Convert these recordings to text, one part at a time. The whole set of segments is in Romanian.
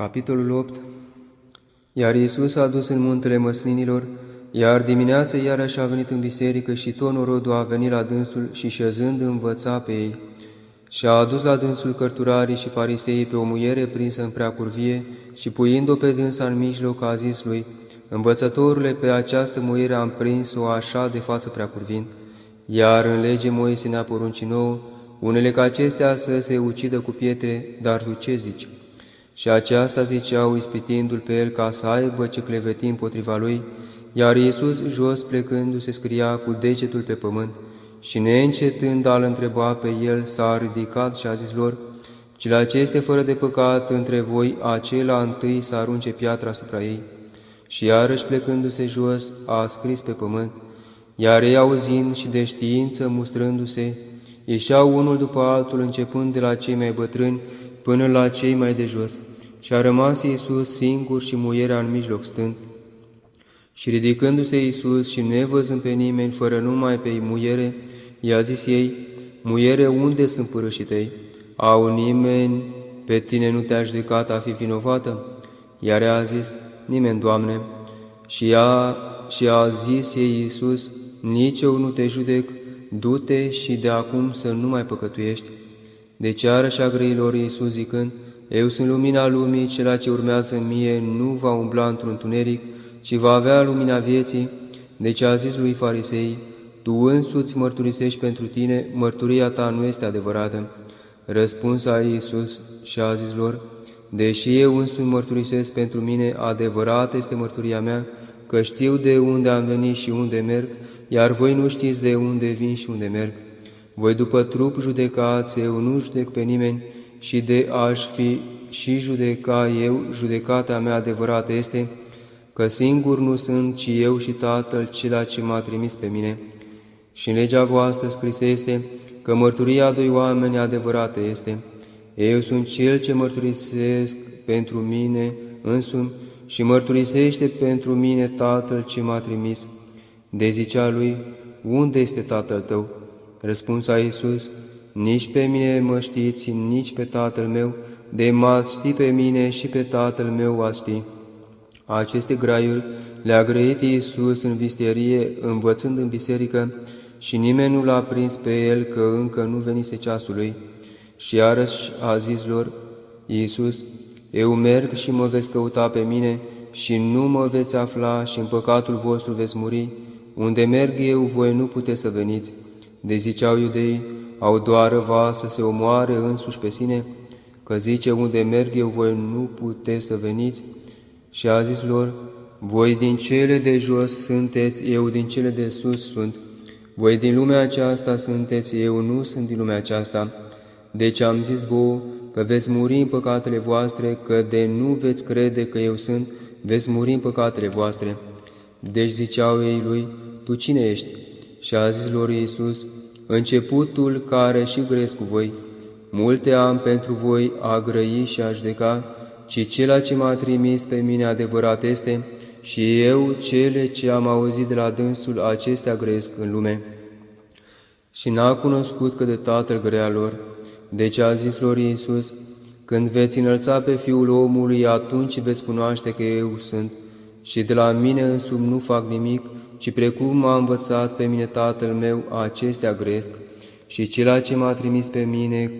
Capitolul 8 Iar Iisus a dus în muntele măslinilor, iar dimineața iarăși a venit în biserică și tot norodul a venit la dânsul și șezând învăța pe ei. Și a adus la dânsul cărturarii și fariseii pe o muiere prinsă în prea curvie și puind-o pe dânsa în mijloc a zis lui, Învățătorule, pe această muiere am prins-o așa de față prea curvind, iar în lege Moise ne-a poruncit nouă, unele ca acestea să se ucidă cu pietre, dar tu ce zici?" Și aceasta ziceau ispitindu-l pe el ca să aibă ce cleveti împotriva lui, iar Iisus, jos plecându-se, scria cu degetul pe pământ și neîncetând a-l întreba pe el, s-a ridicat și a zis lor, Cele aceste fără de păcat între voi, acela întâi să arunce piatra asupra ei. Și iarăși plecându-se jos, a scris pe pământ, iar ei auzind și de știință mustrându-se, ieșeau unul după altul, începând de la cei mai bătrâni până la cei mai de jos. Și a rămas Iisus singur și muierea în mijloc stând. Și ridicându-se Iisus și nevăzând pe nimeni, fără numai pe muiere, i-a zis ei, Muiere, unde sunt părâșii tăi? Au nimeni pe tine nu te-a judecat a fi vinovată? Iar ea a zis, Nimeni, Doamne. Și, ea, și a zis ei Iisus, Nici eu nu te judec, du-te și de acum să nu mai păcătuiești. Deci iarăși a grăilor Iisus zicând, Eu sunt lumina lumii, cela ce urmează mie nu va umbla într-un tuneric, ci va avea lumina vieții. Deci a zis lui farisei, Tu însuți mărturisești pentru tine, mărturia ta nu este adevărată. Răspuns a Iisus și a zis lor, Deși eu însumi mărturisesc pentru mine, adevărată este mărturia mea, că știu de unde am venit și unde merg, iar voi nu știți de unde vin și unde merg. Voi după trup judecați, eu nu judec pe nimeni și de aș fi și judeca eu, judecata mea adevărată este că singur nu sunt, ci eu și Tatăl, cela ce m-a trimis pe mine. Și în legea voastră scris este că mărturia a doi oameni adevărată este. Eu sunt cel ce mărturisesc pentru mine însumi și mărturisește pentru mine Tatăl ce m-a trimis. De zicea lui, unde este Tatăl tău? Răspunsa Iisus, nici pe mine mă știți, nici pe Tatăl meu, de m-ați ști pe mine și pe Tatăl meu ați ști. Aceste graiuri le-a grăit Iisus în visterie, învățând în biserică, și nimeni nu l-a prins pe el că încă nu venise ceasul lui. Și iarăși a zis lor, Iisus, eu merg și mă veți căuta pe mine și nu mă veți afla și în păcatul vostru veți muri. Unde merg eu, voi nu puteți să veniți. De ziceau iudei, au doar va să se omoare însuși pe sine, că zice, unde merg eu, voi nu puteți să veniți. Și a zis lor, voi din cele de jos sunteți, eu din cele de sus sunt. Voi din lumea aceasta sunteți, eu nu sunt din lumea aceasta. Deci am zis vouă că veți muri în păcatele voastre, că de nu veți crede că eu sunt, veți muri în păcatele voastre. Deci ziceau ei lui, Tu cine ești? Și a zis lor Iisus, Începutul care și gresc cu voi. Multe am pentru voi a grăi și a judeca, ci cela ce m-a trimis pe mine adevărat este, și eu cele ce am auzit de la dânsul acestea gresc în lume. Și n-a cunoscut că de tatăl grea lor, deci a zis lor Iisus, când veți înălța pe Fiul omului, atunci veți cunoaște că eu sunt, și de la mine însumi nu fac nimic, ci precum m-a învățat pe mine Tatăl meu, acestea gresc, și cela ce m-a trimis pe mine,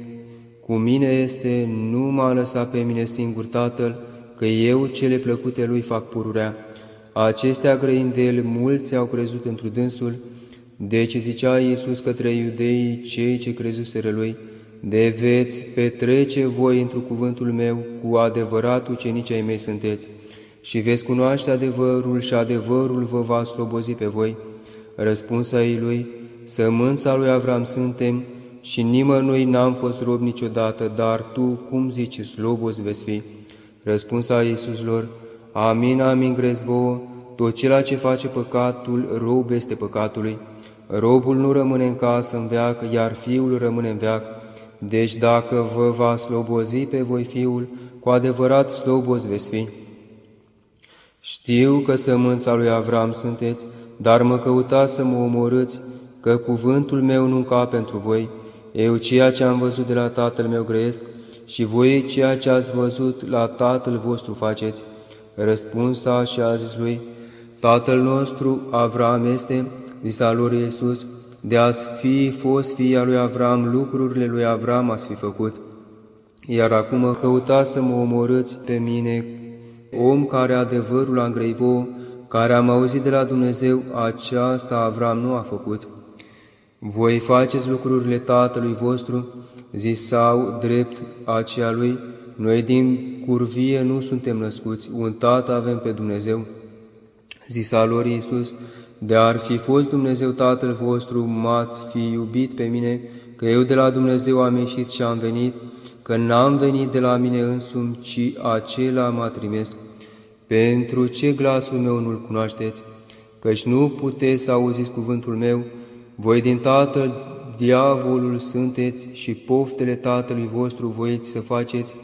cu mine este, nu m-a lăsat pe mine singur Tatăl, că eu cele plăcute lui fac pururea. Acestea grăind de el, mulți au crezut într dânsul, deci zicea Iisus către iudeii cei ce crezuseră lui, de veți petrece voi într cuvântul meu, cu adevărat ucenicii ai mei sunteți, și veți cunoaște adevărul și adevărul vă va slobozi pe voi. Răspunsa ei lui, sămânța lui Avram suntem și nimănui n-am fost rob niciodată, dar tu, cum zici, slobos veți fi? Răspunsa Iisuslor, Amin, amin, grez vouă, tot cela ce face păcatul, rob este păcatului. Robul nu rămâne în casă în veac, iar fiul rămâne în veac. Deci dacă vă va slobozi pe voi fiul, cu adevărat slobos veți fi. Știu că sămânța lui Avram sunteți, dar mă căutați să mă omorâți, că cuvântul meu nu ca pentru voi. Eu ceea ce am văzut de la tatăl meu grăiesc și voi ceea ce ați văzut la tatăl vostru faceți. Răspunsa și a zis lui, Tatăl nostru Avram este, zisa lor Iisus, de ați fi fost fia lui Avram, lucrurile lui Avram ați fi făcut. Iar acum căutați să mă omorâți pe mine, om care adevărul a îngrăivou, care am auzit de la Dumnezeu, aceasta Avram nu a făcut. Voi faceți lucrurile tatălui vostru, zisau drept aceea lui, noi din curvie nu suntem născuți, un tată avem pe Dumnezeu. Zisa lor Iisus, de ar fi fost Dumnezeu Tatăl vostru, m-ați fi iubit pe mine, că eu de la Dumnezeu am ieșit și am venit, că n-am venit de la mine însumi, ci acela m-a trimis. Pentru ce glasul meu nu-l cunoașteți? Căci nu puteți să auziți cuvântul meu, voi din Tatăl diavolul sunteți și poftele Tatălui vostru voiți să faceți,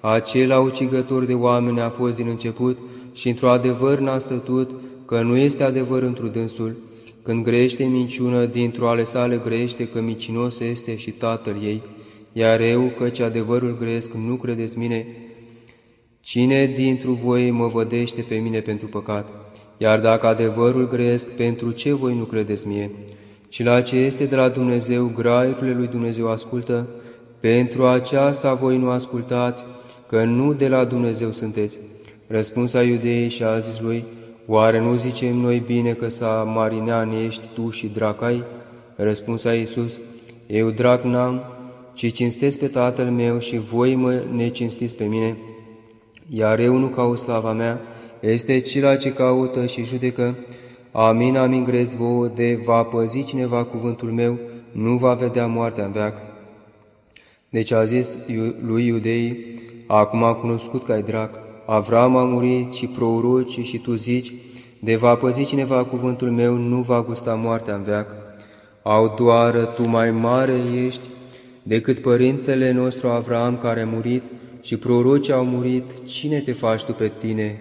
acela ucigător de oameni a fost din început și într-o adevăr n-a stătut, că nu este adevăr într dânsul, când grește minciună, dintr-o ale sale grește că micinos este și tatăl ei, iar eu, căci adevărul gresc, nu credeți mine. Cine dintr voi mă vădește pe mine pentru păcat? Iar dacă adevărul gresc, pentru ce voi nu credeți mie? Ci la ce este de la Dumnezeu, graiurile lui Dumnezeu ascultă, pentru aceasta voi nu ascultați, că nu de la Dumnezeu sunteți. Răspunsa iudeii și a zis lui, Oare nu zicem noi bine că sa marinean ești tu și dracai? Răspunsa Iisus, Eu drac n-am, ci cinstesc pe Tatăl meu și voi mă necinstiți pe mine. Iar eu nu caut slava mea, este cel ce caută și judecă. Amin, amin, grez vouă, de va păzi cineva cuvântul meu, nu va vedea moartea în veac. Deci a zis lui iudeii, acum a cunoscut că ai drac, Avram a murit și proroci și tu zici, de va păzi cineva cuvântul meu, nu va gusta moartea în veac. Au doară, tu mai mare ești decât părintele nostru Avram care a murit și prorocii au murit, cine te faci tu pe tine?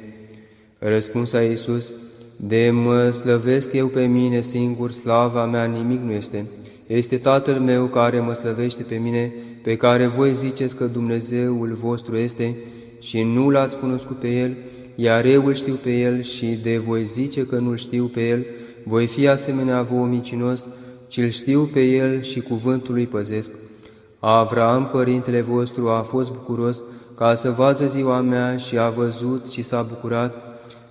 Răspunsa Iisus, de mă slăvesc eu pe mine singur, slava mea nimic nu este. Este Tatăl meu care mă slăvește pe mine, pe care voi ziceți că Dumnezeul vostru este, și nu l-ați cunoscut pe el, iar eu îl știu pe el și de voi zice că nu-l știu pe el, voi fi asemenea vouă mincinos, ci îl știu pe el și cuvântul lui păzesc. Avram, părintele vostru, a fost bucuros ca să vază ziua mea și a văzut și s-a bucurat.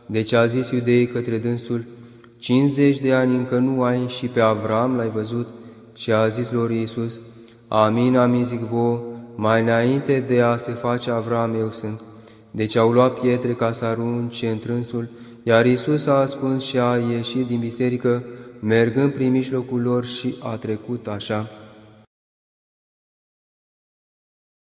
Deci a zis iudeii către dânsul, 50 de ani încă nu ai și pe Avram l-ai văzut? Și a zis lor Iisus, Amin, amin zic vouă, mai înainte de a se face Avram eu sunt. Deci au luat pietre ca să arunce întrânsul, iar Isus a ascuns și a ieșit din biserică, mergând prin mijlocul lor și a trecut așa.